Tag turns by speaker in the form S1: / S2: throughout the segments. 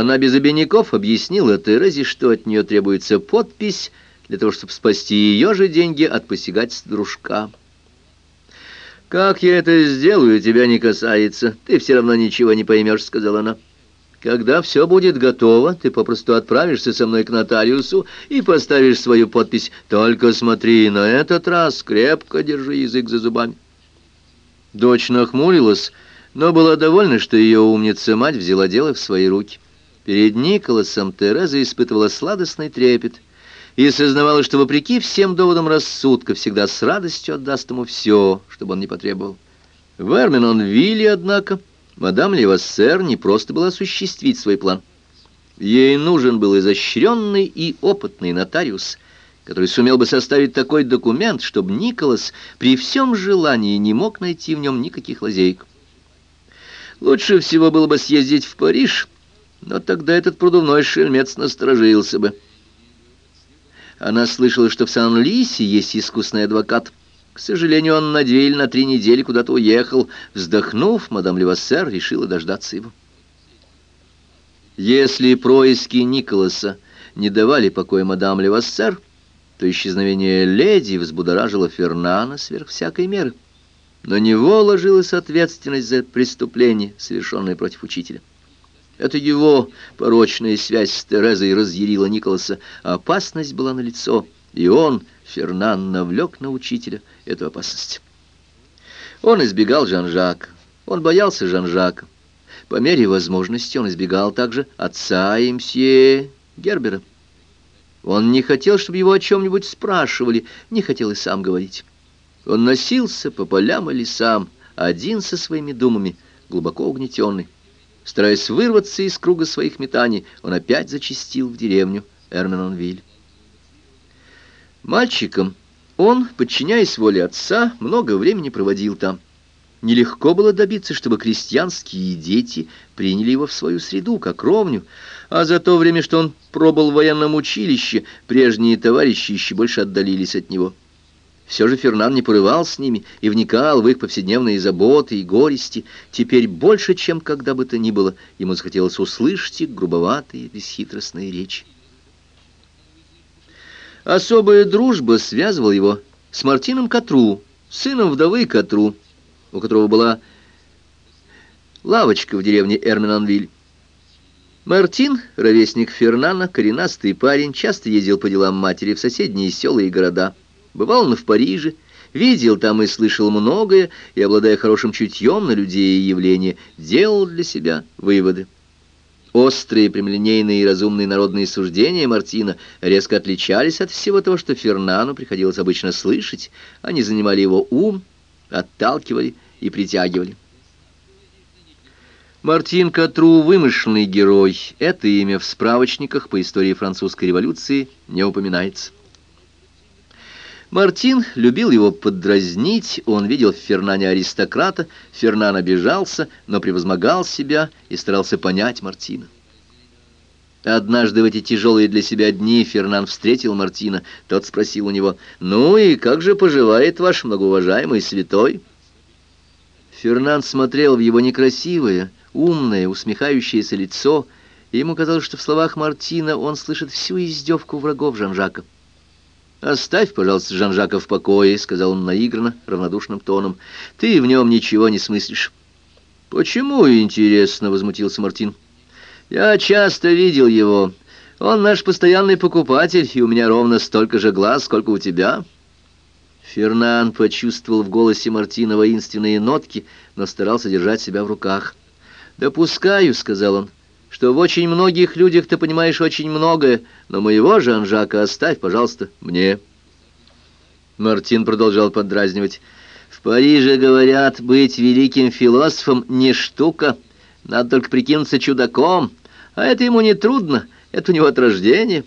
S1: Она без обиняков объяснила Терезе, что от нее требуется подпись для того, чтобы спасти ее же деньги от посягательств дружка. «Как я это сделаю, тебя не касается. Ты все равно ничего не поймешь», — сказала она. «Когда все будет готово, ты попросту отправишься со мной к нотариусу и поставишь свою подпись. Только смотри, на этот раз крепко держи язык за зубами». Дочь нахмурилась, но была довольна, что ее умница-мать взяла дело в свои руки. Перед Николасом Тереза испытывала сладостный трепет и сознавала, что, вопреки всем доводам рассудка, всегда с радостью отдаст ему все, чтобы он не потребовал. В Эрминон-Вилле, однако, мадам Левассер не просто была осуществить свой план. Ей нужен был изощренный и опытный нотариус, который сумел бы составить такой документ, чтобы Николас при всем желании не мог найти в нем никаких лазеек. Лучше всего было бы съездить в Париж, но тогда этот продувной шельмец насторожился бы. Она слышала, что в Сан-Лисе есть искусный адвокат. К сожалению, он на две или на три недели куда-то уехал. Вздохнув, мадам Левассер решила дождаться его. Если происки Николаса не давали покоя мадам Левассер, то исчезновение леди взбудоражило Фернана сверх всякой меры. На него ложилась ответственность за преступление, совершенное против учителя. Это его порочная связь с Терезой разъярила Николаса, опасность была налицо, и он, Фернан, навлек на учителя эту опасность. Он избегал Жан-Жака, он боялся Жан-Жака. По мере возможности он избегал также отца и мсье Гербера. Он не хотел, чтобы его о чем-нибудь спрашивали, не хотел и сам говорить. Он носился по полям и лесам, один со своими думами, глубоко угнетенный. Стараясь вырваться из круга своих метаний, он опять зачастил в деревню Эрменонвиль. Мальчиком он, подчиняясь воле отца, много времени проводил там. Нелегко было добиться, чтобы крестьянские дети приняли его в свою среду, как ровню, а за то время, что он пробыл в военном училище, прежние товарищи еще больше отдалились от него. Все же Фернан не порывал с ними и вникал в их повседневные заботы и горести. Теперь больше, чем когда бы то ни было, ему захотелось услышать их грубоватые, бесхитростные речи. Особая дружба связывала его с Мартином Катру, сыном вдовы Катру, у которого была лавочка в деревне Эрминанвиль. Мартин, ровесник Фернана, коренастый парень, часто ездил по делам матери в соседние села и города – Бывал он в Париже, видел там и слышал многое, и, обладая хорошим чутьем на людей и явления, делал для себя выводы. Острые, прямолинейные и разумные народные суждения Мартина резко отличались от всего того, что Фернану приходилось обычно слышать. Они занимали его ум, отталкивали и притягивали. Мартин Катру — вымышленный герой. Это имя в справочниках по истории французской революции не упоминается. Мартин любил его поддразнить, он видел в Фернане аристократа, Фернан обижался, но превозмогал себя и старался понять Мартина. Однажды в эти тяжелые для себя дни Фернан встретил Мартина. Тот спросил у него, «Ну и как же поживает ваш многоуважаемый святой?» Фернан смотрел в его некрасивое, умное, усмехающееся лицо, и ему казалось, что в словах Мартина он слышит всю издевку врагов Жан-Жака. «Оставь, пожалуйста, Жан-Жака в покое», — сказал он наигранно, равнодушным тоном. «Ты в нем ничего не смыслишь». «Почему, интересно?» — возмутился Мартин. «Я часто видел его. Он наш постоянный покупатель, и у меня ровно столько же глаз, сколько у тебя». Фернан почувствовал в голосе Мартина воинственные нотки, но старался держать себя в руках. «Допускаю», — сказал он, — что в очень многих людях ты понимаешь очень многое, но моего Жан-Жака оставь, пожалуйста, мне». Мартин продолжал поддразнивать. «В Париже, говорят, быть великим философом не штука, надо только прикинуться чудаком, а это ему не трудно, это у него от рождения».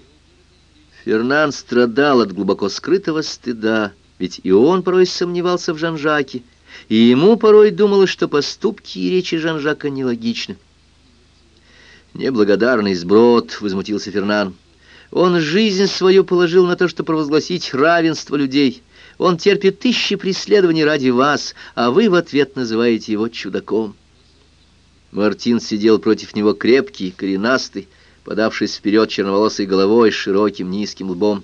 S1: Фернан страдал от глубоко скрытого стыда, ведь и он порой сомневался в Жан-Жаке, и ему порой думалось, что поступки и речи Жан-Жака нелогичны. «Неблагодарный сброд», — возмутился Фернан. «Он жизнь свою положил на то, чтобы провозгласить равенство людей. Он терпит тысячи преследований ради вас, а вы в ответ называете его чудаком». Мартин сидел против него крепкий, коренастый, подавшись вперед черноволосой головой с широким низким лбом.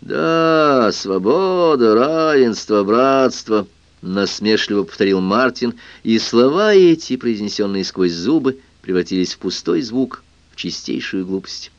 S1: «Да, свобода, равенство, братство», — насмешливо повторил Мартин, и слова эти, произнесенные сквозь зубы, превратились в пустой звук, в чистейшую глупость.